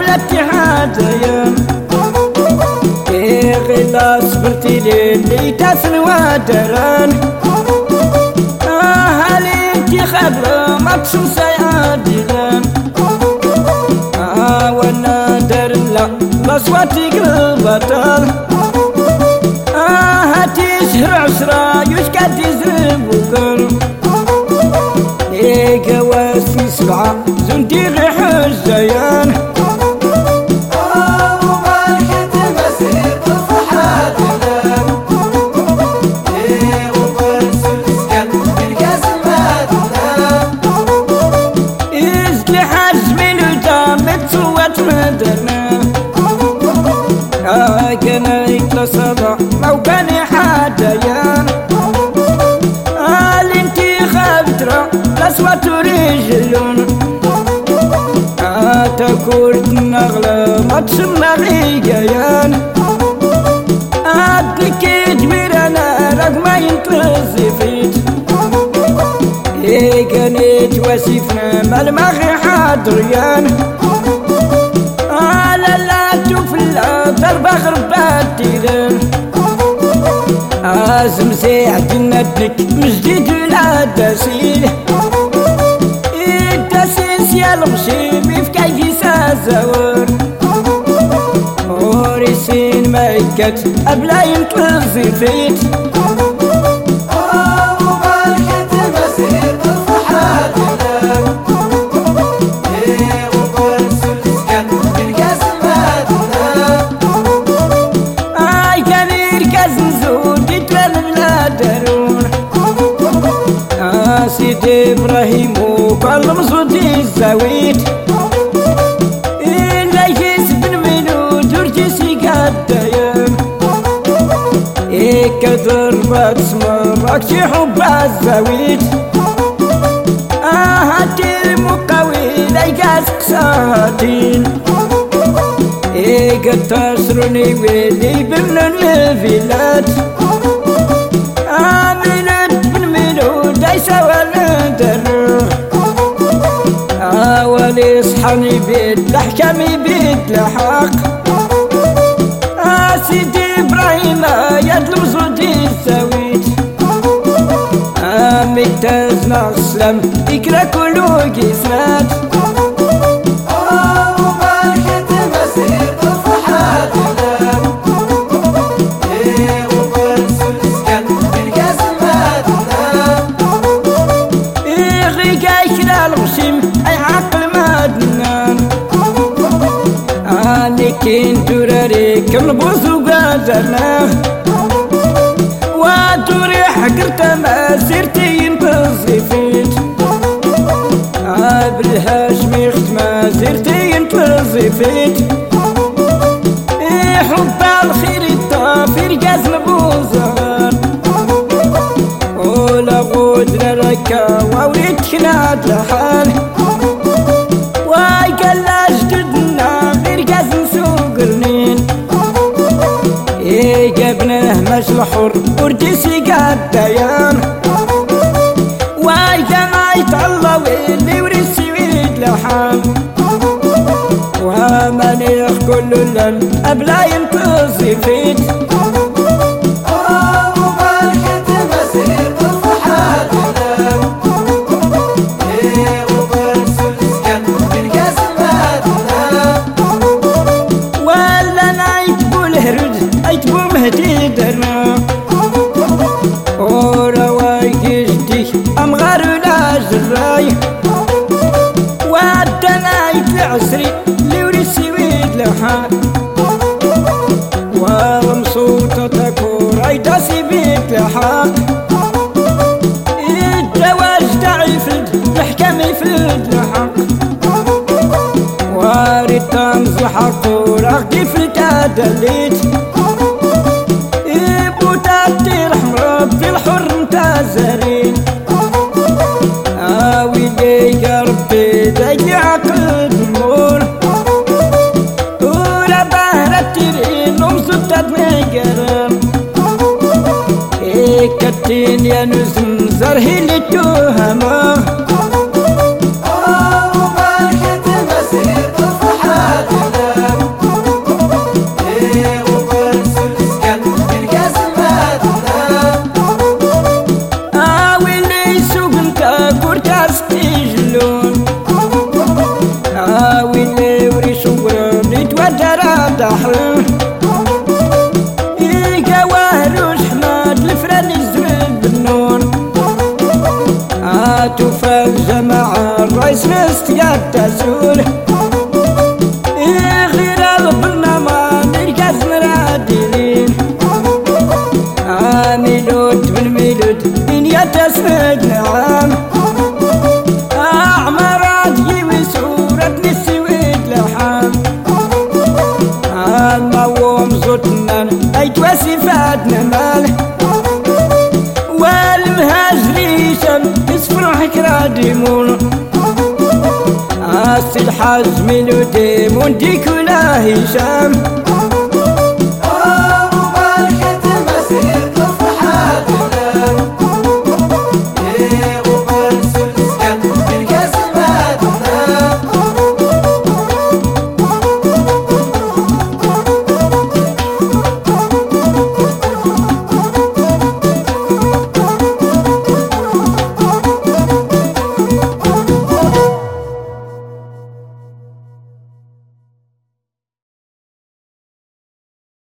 بالاتحادين إيه غلا صبرتي للي تسنوى دران أهلي انتي خبر مكسو آه وأنا در لا مصواتي قلبتان آه، هاتي شهر عشران صدى لو كان حديان قال انتي خبترة لسوة رجلون تكور النغلة ما تسمى غيجيان أدنك جمير أنا رقم ينتظي فيت إيه كانت وسيفنا ملمخي حاضريان ازم سيع جنتك مسجد لا تسيل. التسيس يا المشيم في كيف سازور ورسين ميكت أبلا ينتظي فيت. وقال مصودي الزاويت إلا يجيس بن منو درجسي قدايم إيه كضربة سمرك شي حب الزاويت آه هدير مقاوي ليقاس قصادين. إيه قد تسرني ويلي بمن الفيلات. أولي صحني بيت لحكمي بيت لحق. سيدي إبراهيم يدلم صوتي السويت أمي تزمع السلام إكرا كله قسمات كين تراري كم بوزو قادرنا واتوري حقرت ما سيرتي ينتظي فيت عابر الهاشمي ختما سيرتي ينتظي فيت حب الخير الطافر جاز مبوزان ولا غود ركا ووريت خناد لحال. الحر وردسي قد ديان. واي جمعت الله واللي ورسي ويد لحام ومن كل الليل أبلا جدي أم غار لا زراي ودنايت العسري اللي ورسي ويد لحال ومصوتة تكور ايتاسي بيت لحال الجواز تعيفد محكمي فد لحق وارد تمز حقور اخدي في الكادليت بوتاتي الحمراء في الحر متازرين كتين يا نزم زرهي اللي توهمه يا تسند نعم أعمرات جيب سورة نسويد لحام الموم زتنا أي توسفاتنا مال. والمهاجري شم يسفر حكرا ديمون أسي الحزم لديمون ديكولا هشام.